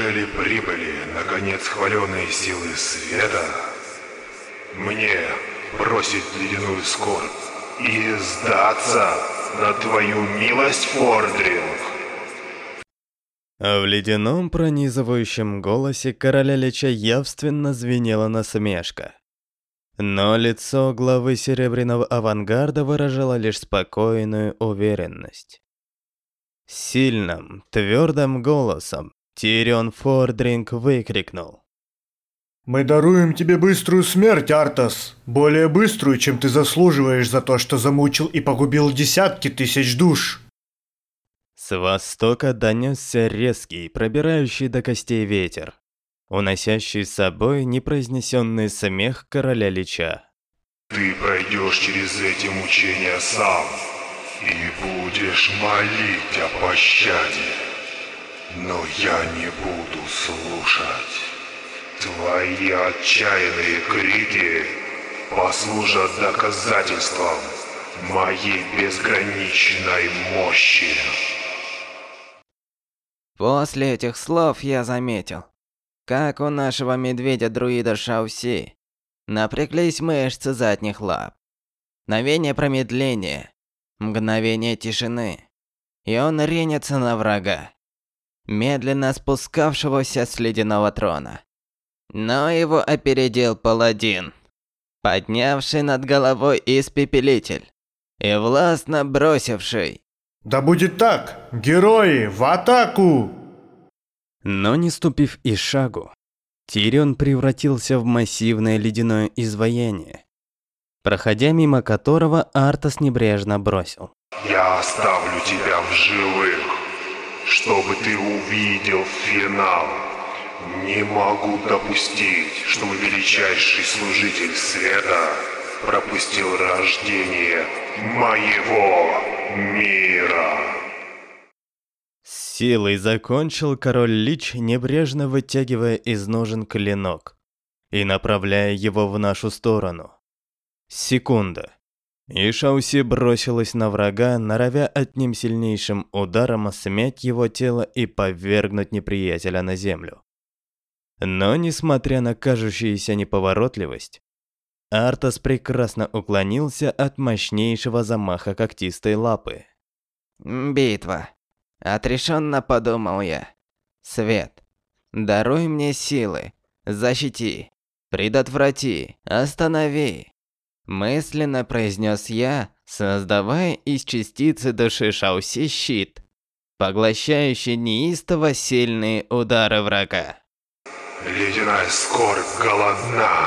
Неужели прибыли, наконец, хваленые силы света? Мне бросить ледяную скорбь и сдаться на твою милость, Фордринг? В ледяном пронизывающем голосе короля Лича явственно звенела насмешка. Но лицо главы Серебряного Авангарда выражало лишь спокойную уверенность. Сильным, твердым голосом Тирион Фордринг выкрикнул. «Мы даруем тебе быструю смерть, Артас! Более быструю, чем ты заслуживаешь за то, что замучил и погубил десятки тысяч душ!» С востока донесся резкий, пробирающий до костей ветер, уносящий с собой непроизнесенный смех короля Лича. Ты пройдешь через эти мучения сам и будешь молить о пощаде. Но я не буду слушать. Твои отчаянные крики послужат доказательством моей безграничной мощи. После этих слов я заметил, как у нашего медведя-друида Шауси напряглись мышцы задних лап. Мгновение промедления, мгновение тишины, и он ринется на врага, медленно спускавшегося с ледяного трона. Но его опередил паладин, поднявший над головой испепелитель и властно бросивший «Да будет так! Герои, в атаку!» Но не ступив и шагу, Тирион превратился в массивное ледяное изваяние, проходя мимо которого Артас небрежно бросил. Я оставлю тебя в живых, чтобы ты увидел финал. Не могу допустить, чтобы величайший служитель света пропустил рождение моего мира. С силой закончил король Лич, небрежно вытягивая из ножен клинок и направляя его в нашу сторону. Секунда. И Шауси бросилась на врага, норовя одним сильнейшим ударом смять его тело и повергнуть неприятеля на землю. Но, несмотря на кажущуюся неповоротливость, Артас прекрасно уклонился от мощнейшего замаха когтистой лапы. «Битва», — отрешенно подумал я. «Свет, даруй мне силы, защити, предотврати, останови». Мысленно произнес я, создавая из частицы души Шауси щит, поглощающий неистово сильные удары врага. Ледяная скорбь голодна.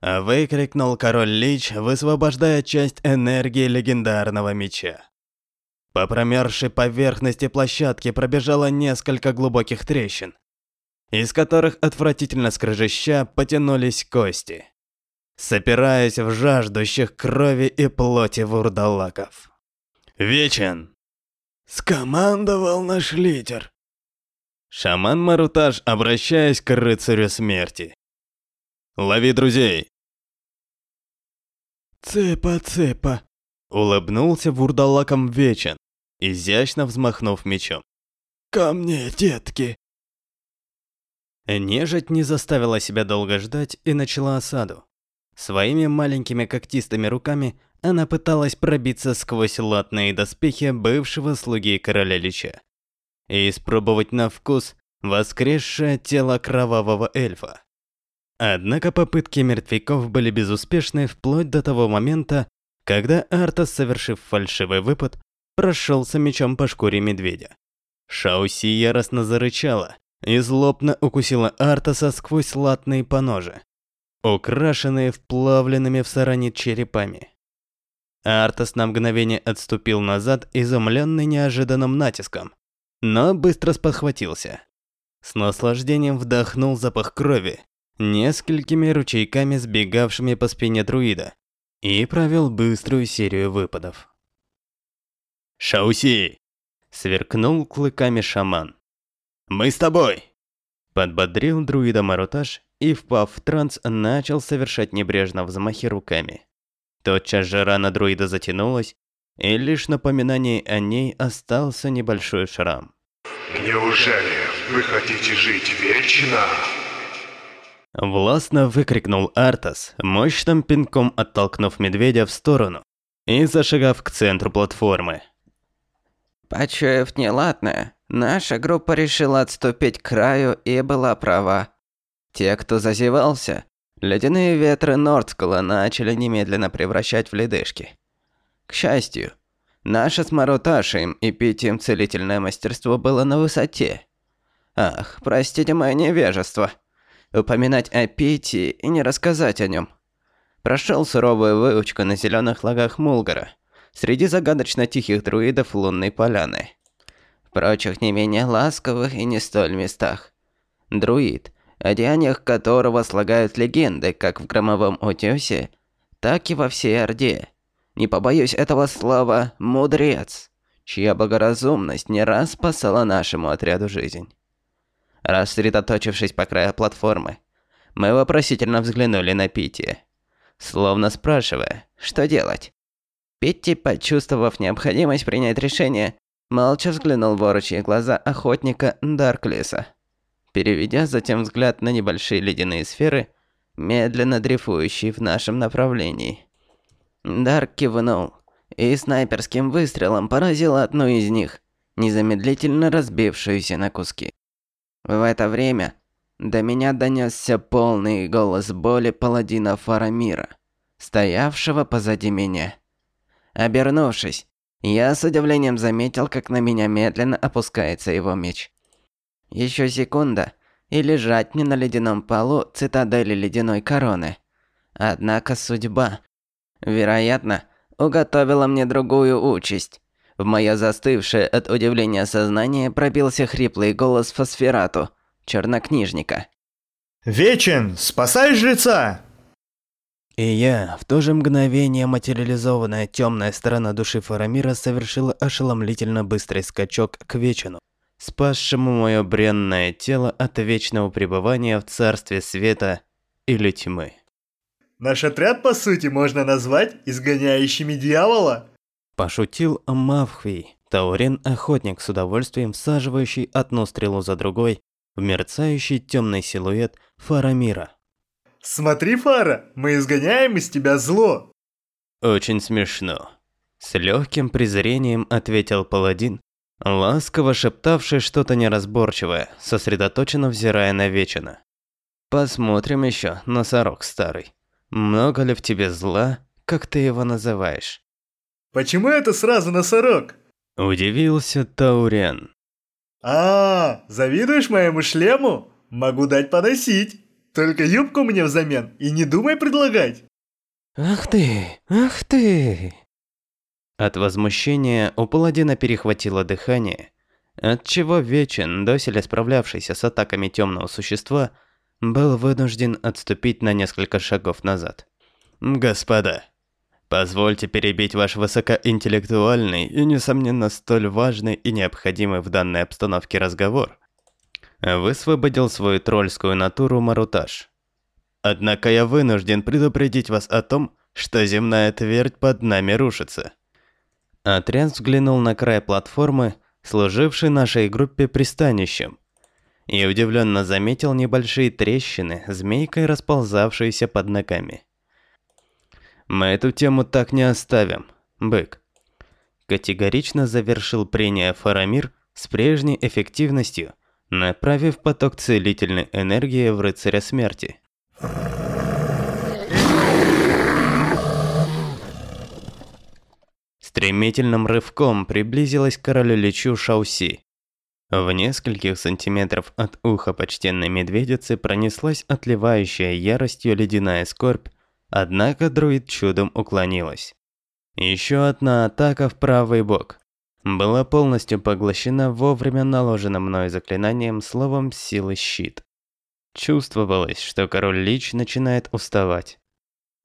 Выкрикнул король Лич, высвобождая часть энергии легендарного меча. По промерзшей поверхности площадки пробежало несколько глубоких трещин, из которых отвратительно скрежеща потянулись кости, сопираясь в жаждущих крови и плоти вурдалаков. «Вечен!» «Скомандовал наш лидер!» Шаман Марутаж, обращаясь к рыцарю смерти. Лови друзей!» «Цепа-цепа!» Улыбнулся вурдалаком Вечен, изящно взмахнув мечом. «Ко мне, детки!» Нежить не заставила себя долго ждать и начала осаду. Своими маленькими когтистыми руками она пыталась пробиться сквозь латные доспехи бывшего слуги короля Лича и испробовать на вкус воскресшее тело кровавого эльфа. Однако попытки мертвяков были безуспешны вплоть до того момента, когда Артас, совершив фальшивый выпад, прошелся мечом по шкуре медведя. Шауси яростно зарычала и злобно укусила Артаса сквозь латные поножи, украшенные вплавленными в саранит черепами. Артас на мгновение отступил назад, изумленный неожиданным натиском, но быстро спохватился. С наслаждением вдохнул запах крови несколькими ручейками сбегавшими по спине друида, и провел быструю серию выпадов. «Шауси!» — сверкнул клыками шаман. «Мы с тобой!» Подбодрил друида Марутаж и, впав в транс, начал совершать небрежно взмахи руками. Тотчас же рана друида затянулась, и лишь напоминание о ней остался небольшой шрам. Неужели вы хотите жить вечно? Властно выкрикнул Артас, мощным пинком оттолкнув медведя в сторону и зашагав к центру платформы. Почуяв неладное, наша группа решила отступить к краю и была права. Те, кто зазевался, ледяные ветры Нордскула начали немедленно превращать в ледышки. К счастью, наше с Маруташем и Питием целительное мастерство было на высоте. Ах, простите мое невежество. Упоминать о Пити и не рассказать о нем. Прошел суровую выучку на зеленых лагах Мулгара – среди загадочно тихих друидов лунной поляны. В прочих не менее ласковых и не столь местах. Друид, о деяниях которого слагают легенды как в Громовом Утёсе, так и во всей Орде. Не побоюсь этого слова «мудрец», чья благоразумность не раз спасала нашему отряду жизнь. Рассредоточившись по краю платформы, мы вопросительно взглянули на Пити, словно спрашивая, что делать. Питти, почувствовав необходимость принять решение, молча взглянул в орочьи глаза охотника Дарклиса. Переведя затем взгляд на небольшие ледяные сферы, медленно дрейфующие в нашем направлении. Дарк кивнул и снайперским выстрелом поразил одну из них, незамедлительно разбившуюся на куски. В это время до меня донесся полный голос боли паладина Фарамира, стоявшего позади меня. Обернувшись, я с удивлением заметил, как на меня медленно опускается его меч. Еще секунда, и лежать мне на ледяном полу цитадели ледяной короны. Однако судьба, вероятно, уготовила мне другую участь. В моё застывшее от удивления сознание пробился хриплый голос Фосферату, чернокнижника. «Вечен, спасай жреца!» И я, в то же мгновение материализованная темная сторона души Фарамира совершила ошеломлительно быстрый скачок к Вечину, спасшему мое бренное тело от вечного пребывания в царстве света или тьмы. Наш отряд, по сути, можно назвать изгоняющими дьявола. Пошутил Мавхвий, Таурен-охотник с удовольствием всаживающий одну стрелу за другой в мерцающий темный силуэт Фарамира. Смотри, Фара, мы изгоняем из тебя зло. Очень смешно. С легким презрением ответил паладин, ласково шептавший что-то неразборчивое, сосредоточенно взирая на Вечина. Посмотрим еще, носорог старый. Много ли в тебе зла, как ты его называешь? Почему это сразу носорог? Удивился Таурен. А, завидуешь моему шлему? Могу дать поносить. Только юбку мне взамен и не думай предлагать. Ах ты, ах ты. От возмущения у паладина перехватило дыхание, отчего Вечен, доселе справлявшийся с атаками темного существа, был вынужден отступить на несколько шагов назад. «Господа, позвольте перебить ваш высокоинтеллектуальный и, несомненно, столь важный и необходимый в данной обстановке разговор высвободил свою тролльскую натуру Марутаж. Однако я вынужден предупредить вас о том, что земная твердь под нами рушится. Отряд взглянул на край платформы, служившей нашей группе пристанищем, и удивленно заметил небольшие трещины, змейкой расползавшиеся под ногами. Мы эту тему так не оставим, бык. Категорично завершил прения Фарамир с прежней эффективностью, направив поток целительной энергии в рыцаря смерти. Стремительным рывком приблизилась к королю Личу Шауси. В нескольких сантиметров от уха почтенной медведицы пронеслась отливающая яростью ледяная скорбь, однако друид чудом уклонилась. Еще одна атака в правый бок была полностью поглощена вовремя наложенным мной заклинанием словом «силы щит». Чувствовалось, что король Лич начинает уставать.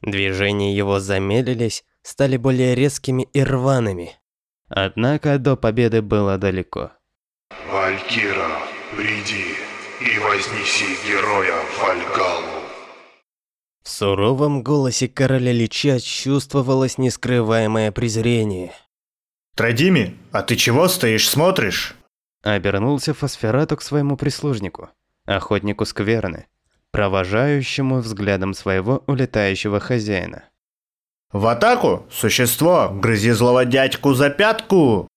Движения его замедлились, стали более резкими и рваными. Однако до победы было далеко. Валькира, приди и вознеси героя Вальгалу. В суровом голосе короля Лича чувствовалось нескрываемое презрение. Традими, а ты чего стоишь, смотришь? Обернулся Фосферату к своему прислужнику, охотнику Скверны, провожающему взглядом своего улетающего хозяина. В атаку! Существо, грызи злого дядьку за пятку!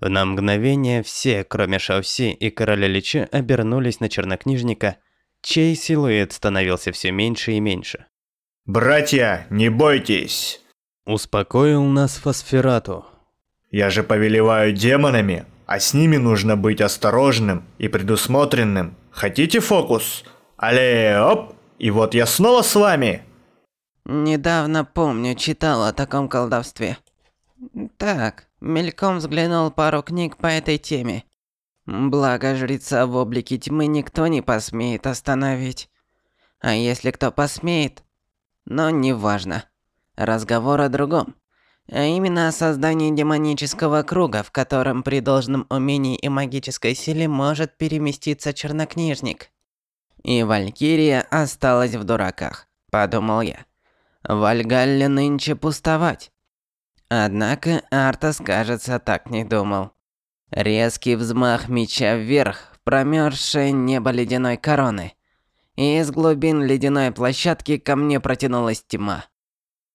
На мгновение все, кроме Шауси и короля Лича, обернулись на чернокнижника, чей силуэт становился все меньше и меньше. Братья, не бойтесь! Успокоил нас Фосферату. Я же повелеваю демонами, а с ними нужно быть осторожным и предусмотренным. Хотите фокус? Але, оп! И вот я снова с вами! Недавно, помню, читал о таком колдовстве. Так, мельком взглянул пару книг по этой теме. Благо жреца в облике тьмы никто не посмеет остановить. А если кто посмеет, но неважно. Разговор о другом. А именно о создании демонического круга, в котором при должном умении и магической силе может переместиться чернокнижник. И Валькирия осталась в дураках, подумал я. Вальгалле нынче пустовать. Однако Артас, кажется, так не думал. Резкий взмах меча вверх в промерзшее небо ледяной короны. И из глубин ледяной площадки ко мне протянулась тьма.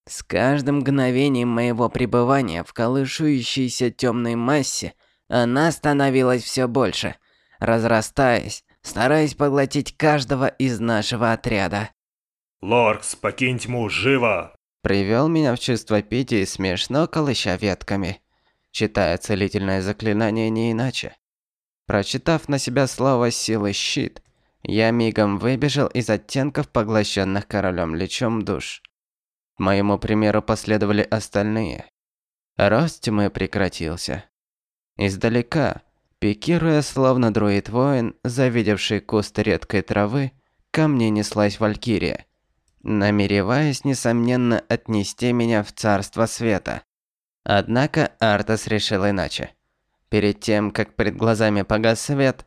С каждым мгновением моего пребывания в колышущейся темной массе она становилась все больше, разрастаясь, стараясь поглотить каждого из нашего отряда. «Лоркс, покинь тьму, живо!» Привел меня в чувство Пити, смешно колыща ветками. Читая целительное заклинание не иначе. Прочитав на себя слово «силы щит», я мигом выбежал из оттенков, поглощенных королем лечом душ. Моему примеру последовали остальные. Рост тьмы прекратился. Издалека, пикируя словно друид-воин, завидевший куст редкой травы, ко мне неслась Валькирия, намереваясь, несомненно, отнести меня в царство света. Однако Артас решил иначе. Перед тем, как перед глазами погас свет,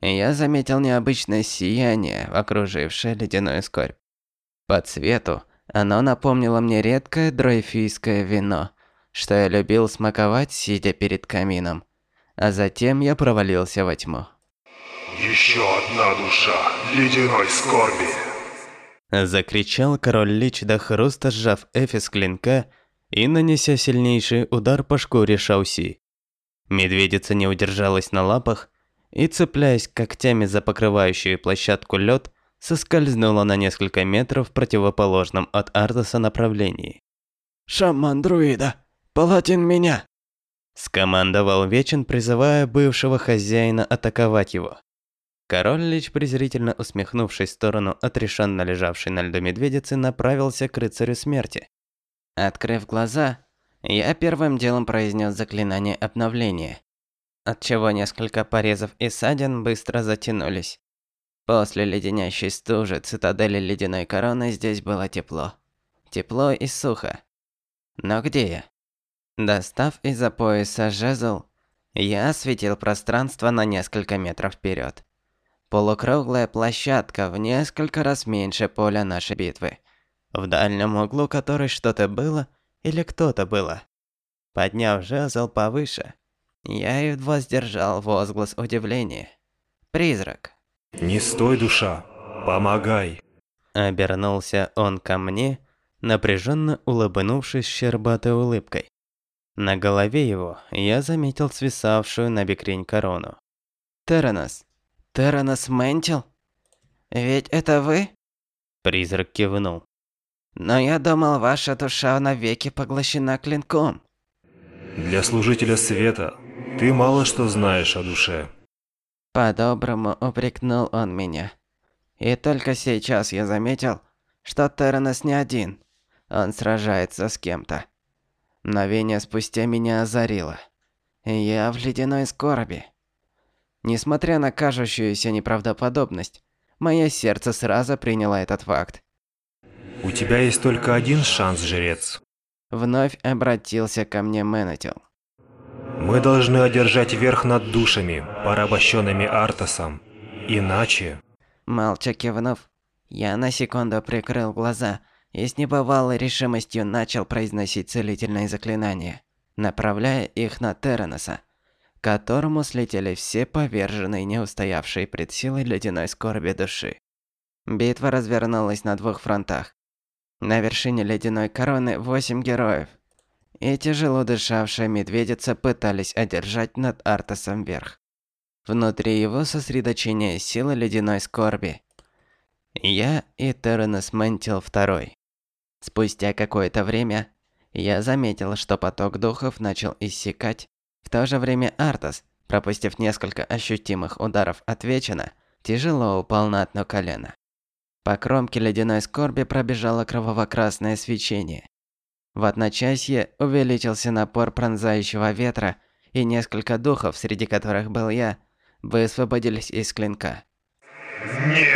я заметил необычное сияние, окружившее ледяную скорбь. По цвету оно напомнило мне редкое дройфийское вино, что я любил смаковать, сидя перед камином. А затем я провалился во тьму. Еще одна душа ледяной скорби. Закричал король Лич до хруста, сжав эфис клинка и нанеся сильнейший удар по шкуре Шауси. Медведица не удержалась на лапах и, цепляясь когтями за покрывающую площадку лед, соскользнула на несколько метров в противоположном от Артаса направлении. «Шаман друида, палатин меня!» Скомандовал Вечен, призывая бывшего хозяина атаковать его. Король Лич, презрительно усмехнувшись в сторону отрешенно лежавшей на льду медведицы, направился к рыцарю смерти. Открыв глаза, я первым делом произнес заклинание обновления, отчего несколько порезов и ссадин быстро затянулись. После леденящей стужи цитадели ледяной короны здесь было тепло. Тепло и сухо. Но где я? Достав из-за пояса жезл, я осветил пространство на несколько метров вперед. Полукруглая площадка в несколько раз меньше поля нашей битвы, в дальнем углу которой что-то было или кто-то было. Подняв жезл повыше, я едва сдержал возглас удивления. Призрак. «Не стой, душа! Помогай!» Обернулся он ко мне, напряженно улыбнувшись щербатой улыбкой. На голове его я заметил свисавшую на бекрень корону. «Терранос! Терранос Ментил? Ведь это вы?» Призрак кивнул. «Но я думал, ваша душа навеки поглощена клинком». «Для служителя света ты мало что знаешь о душе». По-доброму упрекнул он меня. И только сейчас я заметил, что Терренес не один. Он сражается с кем-то. Мгновение спустя меня озарило. Я в ледяной скорби. Несмотря на кажущуюся неправдоподобность, мое сердце сразу приняло этот факт. «У тебя есть только один шанс, жрец». Вновь обратился ко мне Менетил. Мы должны одержать верх над душами, порабощенными Артасом. Иначе... Молча кивнув, я на секунду прикрыл глаза и с небывалой решимостью начал произносить целительные заклинания, направляя их на Терренеса. Которому слетели все поверженные, не устоявшие пред силой ледяной скорби души. Битва развернулась на двух фронтах. На вершине ледяной короны восемь героев. И тяжело дышавшая медведица пытались одержать над Артасом верх. Внутри его сосредоточение силы ледяной скорби. Я и Терренес Ментил второй. Спустя какое-то время я заметил, что поток духов начал иссякать. В то же время Артас, пропустив несколько ощутимых ударов от Вечина, тяжело упал на одно колено. По кромке ледяной скорби пробежало кроваво-красное свечение. В одночасье увеличился напор пронзающего ветра, и несколько духов, среди которых был я, высвободились из клинка. Нет!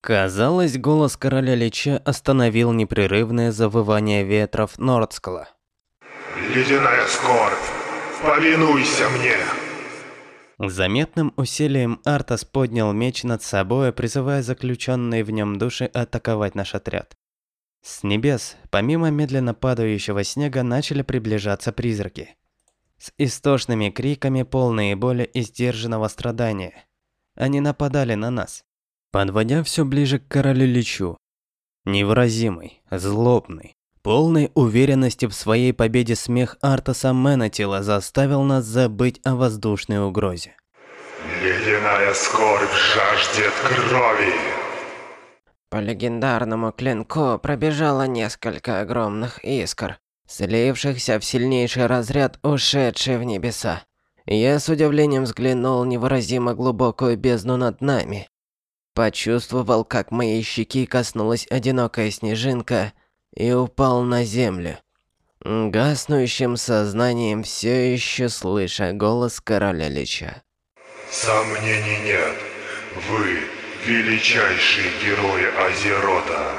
Казалось, голос короля Лича остановил непрерывное завывание ветров Нордскала. Ледяная скорбь, повинуйся мне! Заметным усилием Артас поднял меч над собой, призывая заключенные в нем души атаковать наш отряд. С небес, помимо медленно падающего снега, начали приближаться призраки. С истошными криками, полные боли и сдержанного страдания. Они нападали на нас, подводя все ближе к королю Личу. Невыразимый, злобный, полный уверенности в своей победе смех Артаса Менатила заставил нас забыть о воздушной угрозе. Ледяная скорбь жаждет крови! По легендарному клинку пробежало несколько огромных искр, слившихся в сильнейший разряд, ушедший в небеса. Я с удивлением взглянул невыразимо глубокую бездну над нами. Почувствовал, как моей щеки коснулась одинокая снежинка и упал на землю. Гаснущим сознанием все еще слыша голос короля Лича. Сомнений нет. Вы величайшие герои Азерота.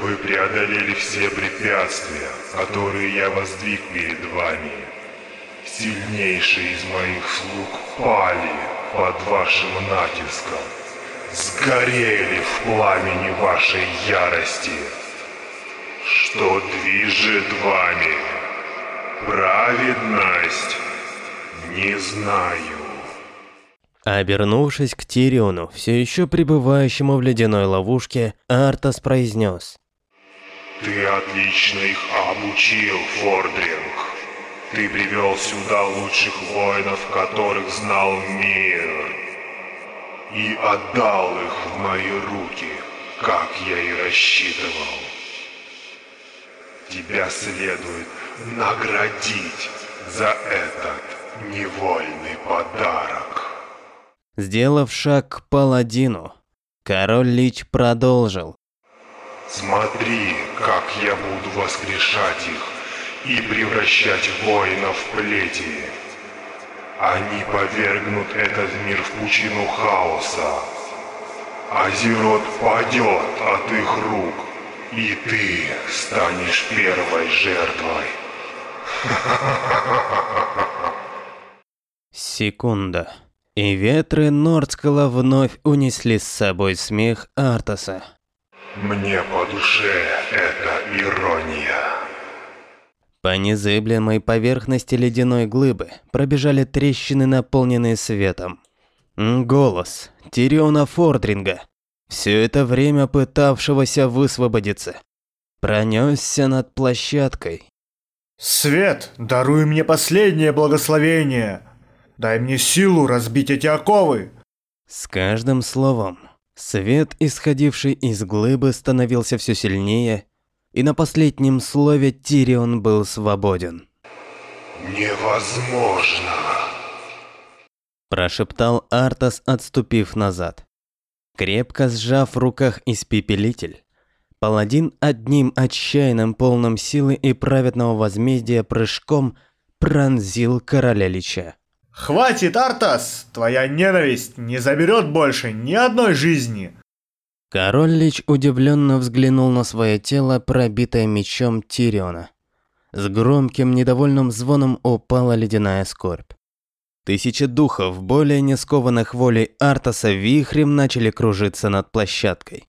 Вы преодолели все препятствия, которые я воздвиг перед вами. Сильнейшие из моих слуг пали под вашим натиском. Сгорели в пламени вашей ярости. Что движет вами? Праведность? Не знаю. Обернувшись к Тириону, все еще пребывающему в ледяной ловушке, Артас произнес. Ты отлично их обучил, Фордринг. Ты привел сюда лучших воинов, которых знал мир. И отдал их в мои руки, как я и рассчитывал. Тебя следует наградить за этот невольный подарок. Сделав шаг к паладину, король Лич продолжил. Смотри, как я буду воскрешать их и превращать воинов в плети. Они повергнут этот мир в пучину хаоса. Азерот падет от их рук, и ты станешь первой жертвой. Секунда. И ветры Нордскала вновь унесли с собой смех Артаса. Мне по душе эта ирония. По незыблемой поверхности ледяной глыбы пробежали трещины, наполненные светом. Голос Тириона Фордринга, все это время пытавшегося высвободиться, пронесся над площадкой. Свет, даруй мне последнее благословение. Дай мне силу разбить эти оковы. С каждым словом свет, исходивший из глыбы, становился все сильнее, и на последнем слове Тирион был свободен. Невозможно. Прошептал Артас, отступив назад. Крепко сжав в руках испепелитель, паладин одним отчаянным полным силы и праведного возмездия прыжком пронзил короля Лича. Хватит, Артас! Твоя ненависть не заберет больше ни одной жизни. Король Лич удивленно взглянул на свое тело, пробитое мечом Тириона. С громким недовольным звоном упала ледяная скорбь. Тысячи духов, более не скованных волей Артаса, вихрем начали кружиться над площадкой.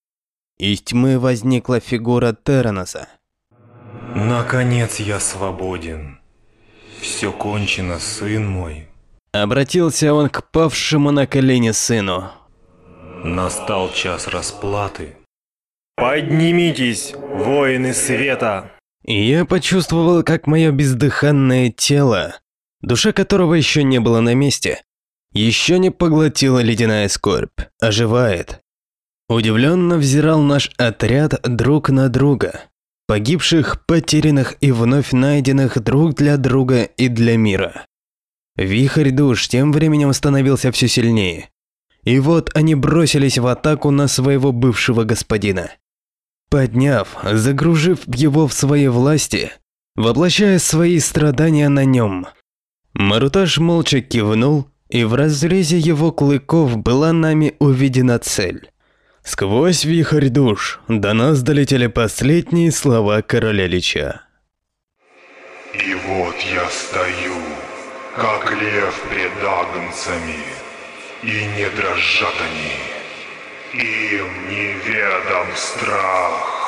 Из тьмы возникла фигура Терраноса. Наконец я свободен. Все кончено, сын мой. Обратился он к павшему на колени сыну. Настал час расплаты. Поднимитесь, воины света! Я почувствовал, как мое бездыханное тело, душа которого еще не было на месте, еще не поглотила ледяная скорбь, оживает. Удивленно взирал наш отряд друг на друга, погибших, потерянных и вновь найденных друг для друга и для мира. Вихрь душ тем временем становился все сильнее. И вот они бросились в атаку на своего бывшего господина. Подняв, загружив его в свои власти, воплощая свои страдания на нем. Маруташ молча кивнул, и в разрезе его клыков была нами увидена цель. Сквозь вихрь душ до нас долетели последние слова короля Лича. И вот я стою, как лев пред агнцами, и не дрожат они. Им неведом страх.